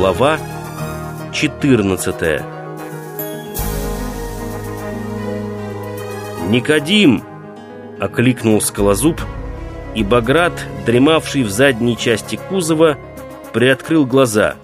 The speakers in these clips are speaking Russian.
Глава 14 «Никодим!» — окликнул скалозуб, и Баграт, дремавший в задней части кузова, приоткрыл глаза.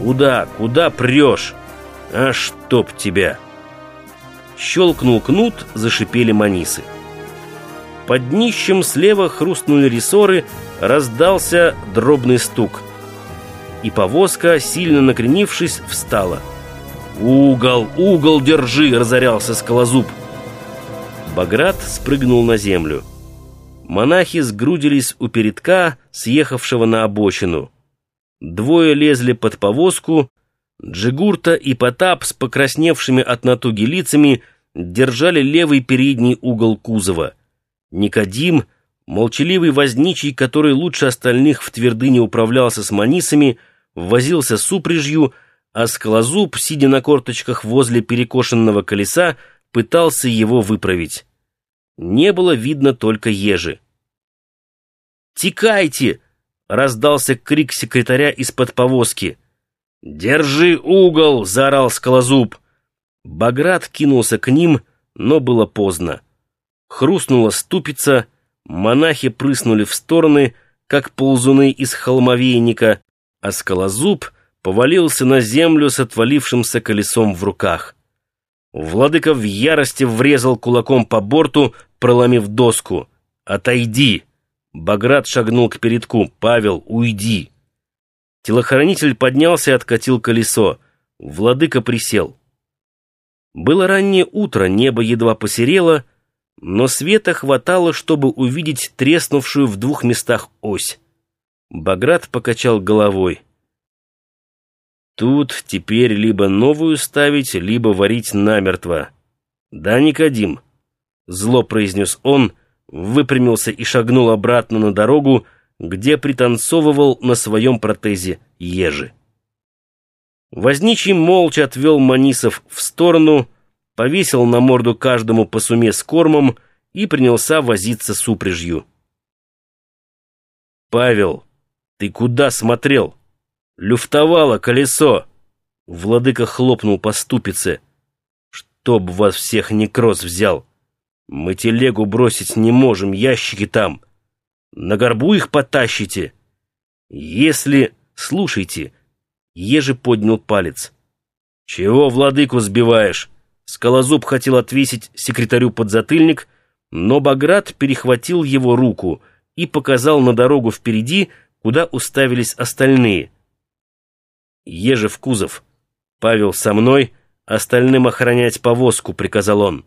«Куда, куда прешь? А чтоб тебя!» Щелкнул кнут, зашипели манисы. Под днищем слева хрустнули рессоры, раздался дробный стук. И повозка, сильно накренившись, встала. «Угол, угол держи!» — разорялся скалозуб. Баграт спрыгнул на землю. Монахи сгрудились у передка, съехавшего на обочину. Двое лезли под повозку, Джигурта и Потап с покрасневшими от натуги лицами держали левый передний угол кузова. Никодим, молчаливый возничий, который лучше остальных в твердыне управлялся с манисами, возился с упряжью, а скалозуб, сидя на корточках возле перекошенного колеса, пытался его выправить. Не было видно только ежи. «Текайте!» — раздался крик секретаря из-под повозки. «Держи угол!» — заорал скалозуб. Баграт кинулся к ним, но было поздно. Хрустнула ступица, монахи прыснули в стороны, как ползуны из холмовейника, а скалозуб повалился на землю с отвалившимся колесом в руках. Владыка в ярости врезал кулаком по борту, проломив доску. «Отойди!» Баграт шагнул к передку. «Павел, уйди!» Телохранитель поднялся и откатил колесо. Владыка присел. Было раннее утро, небо едва посерело, но света хватало, чтобы увидеть треснувшую в двух местах ось. Баграт покачал головой. Тут теперь либо новую ставить, либо варить намертво. Да, Никодим, зло произнес он, выпрямился и шагнул обратно на дорогу, где пританцовывал на своем протезе ежи. Возничий молча отвел Манисов в сторону, повесил на морду каждому по суме с кормом и принялся возиться с упряжью. «Павел, ты куда смотрел?» люфтовало колесо!» Владыка хлопнул по ступице. «Чтоб вас всех некроз взял! Мы телегу бросить не можем, ящики там! На горбу их потащите! Если... Слушайте!» Ежи поднял палец. «Чего владыку сбиваешь?» Скалозуб хотел отвесить секретарю подзатыльник, но Баграт перехватил его руку и показал на дорогу впереди, куда уставились остальные — Еже в кузов. Павел со мной, остальным охранять повозку, приказал он.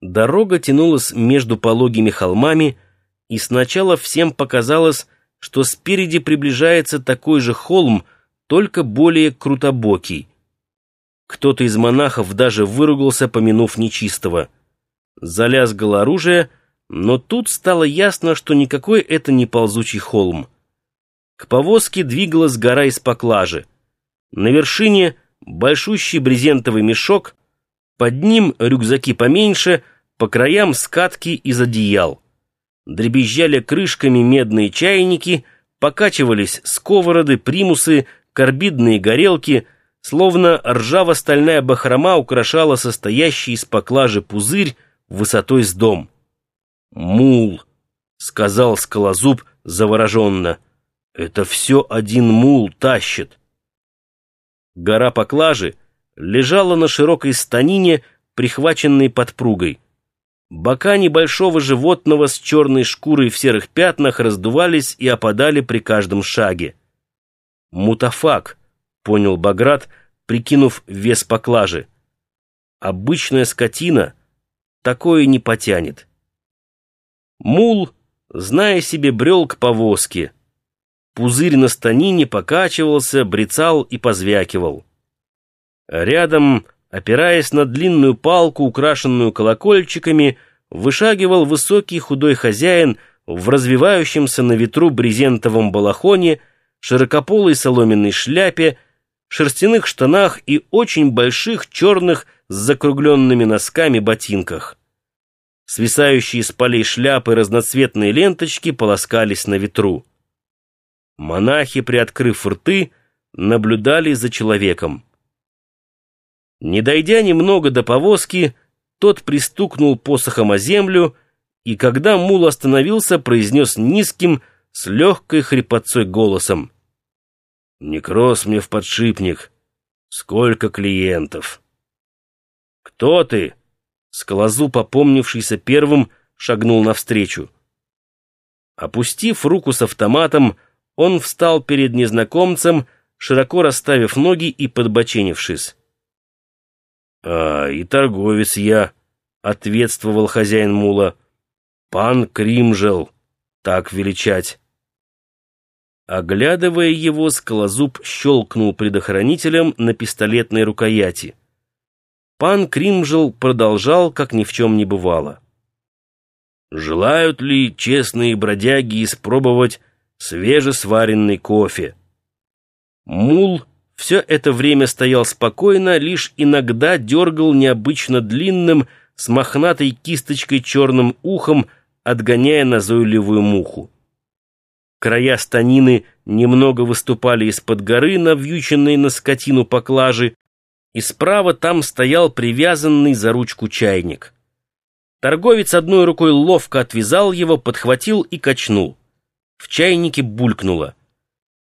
Дорога тянулась между пологими холмами, и сначала всем показалось, что спереди приближается такой же холм, только более крутобокий. Кто-то из монахов даже выругался, помянув нечистого. Залязгало оружие, но тут стало ясно, что никакой это не ползучий холм. К повозке двигалась гора из поклажи. На вершине большущий брезентовый мешок, под ним рюкзаки поменьше, по краям скатки из одеял. Дребезжали крышками медные чайники, покачивались сковороды, примусы, карбидные горелки, словно ржаво-стальная бахрома украшала состоящий из поклажи пузырь высотой с дом. «Мул», — сказал скалозуб завороженно, — это все один мул тащит. Гора поклажи лежала на широкой станине, прихваченной подпругой. Бока небольшого животного с черной шкурой в серых пятнах раздувались и опадали при каждом шаге. «Мутафак», — понял Баграт, прикинув вес поклажи. «Обычная скотина такое не потянет». Мул, зная себе, брел к повозке — Пузырь на станине покачивался, брецал и позвякивал. Рядом, опираясь на длинную палку, украшенную колокольчиками, вышагивал высокий худой хозяин в развивающемся на ветру брезентовом балахоне, широкополой соломенной шляпе, шерстяных штанах и очень больших черных с закругленными носками ботинках. Свисающие с полей шляпы разноцветные ленточки полоскались на ветру. Монахи, приоткрыв рты, наблюдали за человеком. Не дойдя немного до повозки, тот пристукнул посохом о землю и, когда мул остановился, произнес низким, с легкой хрипотцой голосом. «Некроз мне в подшипник. Сколько клиентов!» «Кто ты?» Скалозу, попомнившийся первым, шагнул навстречу. Опустив руку с автоматом, он встал перед незнакомцем, широко расставив ноги и подбоченившись. «А, и торговец я», — ответствовал хозяин мула. «Пан Кримжел, так величать». Оглядывая его, скалозуб щелкнул предохранителем на пистолетной рукояти. Пан Кримжел продолжал, как ни в чем не бывало. «Желают ли честные бродяги испробовать свежесваренный кофе?» Мул все это время стоял спокойно, лишь иногда дергал необычно длинным, с мохнатой кисточкой черным ухом, отгоняя назойливую муху. Края станины немного выступали из-под горы, навьюченной на скотину поклажи, и справа там стоял привязанный за ручку чайник. Торговец одной рукой ловко отвязал его, подхватил и качнул. В чайнике булькнуло —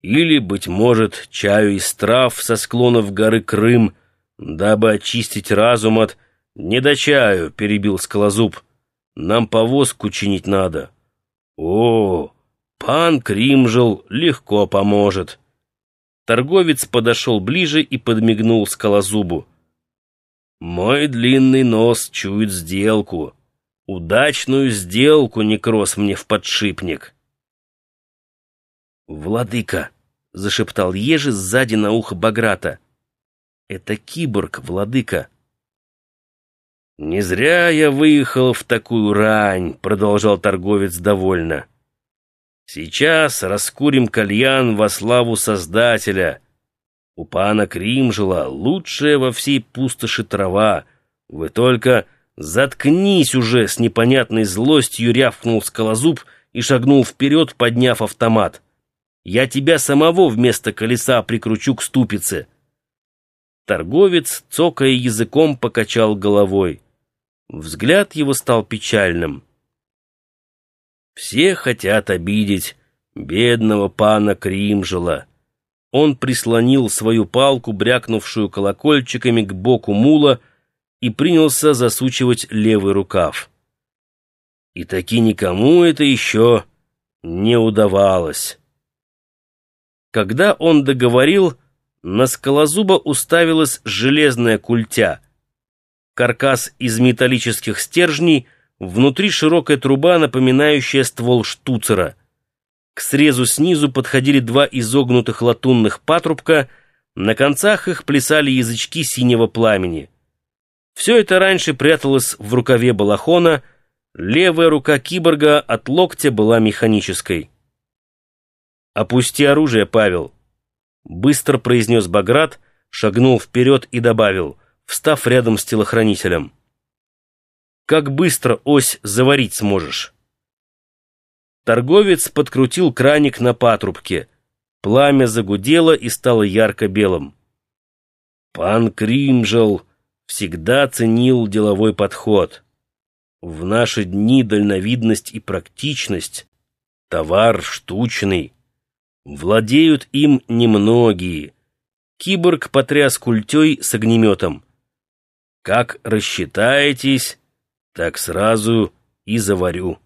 или, быть может, чаю из трав со склонов горы Крым, дабы очистить разум от... «Не до чаю», — перебил скалозуб. «Нам повозку чинить надо». «О, пан Кримжел легко поможет». Торговец подошел ближе и подмигнул скалозубу. «Мой длинный нос чует сделку. Удачную сделку, некроз мне в подшипник». «Владыка!» зашептал Ежи сзади на ухо Баграта. «Это киборг, владыка!» «Не зря я выехал в такую рань», — продолжал торговец довольно. «Сейчас раскурим кальян во славу Создателя. У пана Кримжела лучшая во всей пустоши трава. Вы только заткнись уже!» — с непонятной злостью рявкнул скалозуб и шагнул вперед, подняв автомат. Я тебя самого вместо колеса прикручу к ступице». Торговец, цокая языком, покачал головой. Взгляд его стал печальным. «Все хотят обидеть бедного пана Кримжела». Он прислонил свою палку, брякнувшую колокольчиками, к боку мула и принялся засучивать левый рукав. И таки никому это еще не удавалось. Когда он договорил, на скалозуба уставилась железная культя. Каркас из металлических стержней, внутри широкая труба, напоминающая ствол штуцера. К срезу снизу подходили два изогнутых латунных патрубка, на концах их плясали язычки синего пламени. Все это раньше пряталось в рукаве балахона, левая рука киборга от локтя была механической. «Опусти оружие, Павел!» Быстро произнес Баграт, шагнул вперед и добавил, встав рядом с телохранителем. «Как быстро ось заварить сможешь?» Торговец подкрутил краник на патрубке. Пламя загудело и стало ярко-белым. Пан Кримжел всегда ценил деловой подход. В наши дни дальновидность и практичность — товар штучный. Владеют им немногие. Киборг потряс культей с огнеметом. Как рассчитаетесь, так сразу и заварю.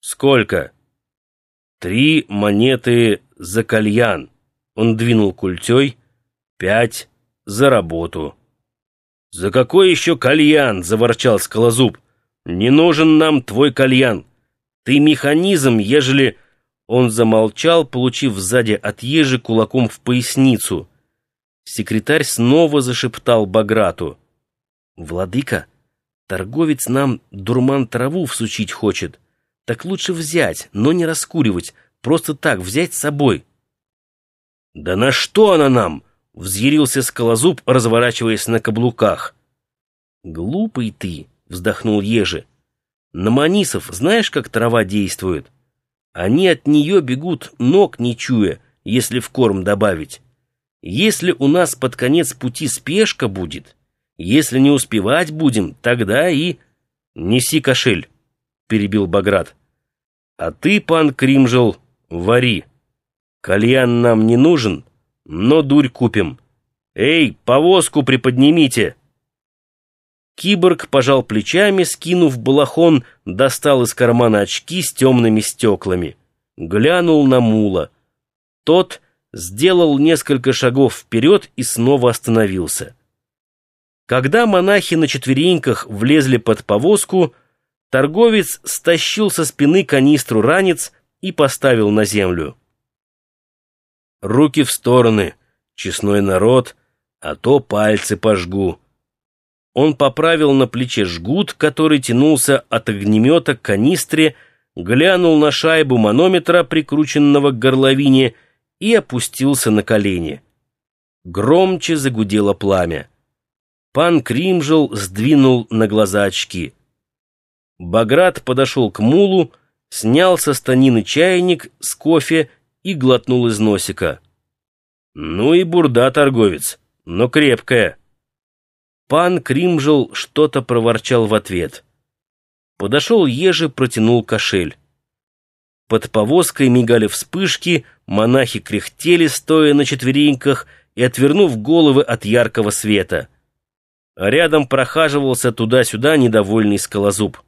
Сколько? Три монеты за кальян. Он двинул культей. Пять за работу. «За какой еще кальян?» — заворчал скалозуб. «Не нужен нам твой кальян. Ты механизм, ежели он замолчал, получив сзади от ежи кулаком в поясницу. Секретарь снова зашептал Баграту. «Владыка, торговец нам дурман траву всучить хочет. Так лучше взять, но не раскуривать, просто так взять с собой». «Да на что она нам?» — взъярился скалозуб, разворачиваясь на каблуках. «Глупый ты!» — вздохнул ежи. «На манисов знаешь, как трава действует?» Они от нее бегут, ног не чуя, если в корм добавить. Если у нас под конец пути спешка будет, если не успевать будем, тогда и... Неси кошель, перебил Баграт. А ты, пан Кримжел, вари. Кальян нам не нужен, но дурь купим. Эй, повозку приподнимите. Киборг пожал плечами, скинув балахон, достал из кармана очки с темными стеклами. Глянул на мула. Тот сделал несколько шагов вперед и снова остановился. Когда монахи на четвереньках влезли под повозку, торговец стащил со спины канистру ранец и поставил на землю. «Руки в стороны, честной народ, а то пальцы пожгу». Он поправил на плече жгут, который тянулся от огнемета к канистре, глянул на шайбу манометра, прикрученного к горловине, и опустился на колени. Громче загудело пламя. Пан Кримжел сдвинул на глаза очки. Баграт подошел к мулу, снял со станины чайник с кофе и глотнул из носика. «Ну и бурда, торговец, но крепкая». Пан Кримжел что-то проворчал в ответ. Подошел Ежи, протянул кошель. Под повозкой мигали вспышки, монахи кряхтели, стоя на четвереньках и отвернув головы от яркого света. Рядом прохаживался туда-сюда недовольный скалозуб.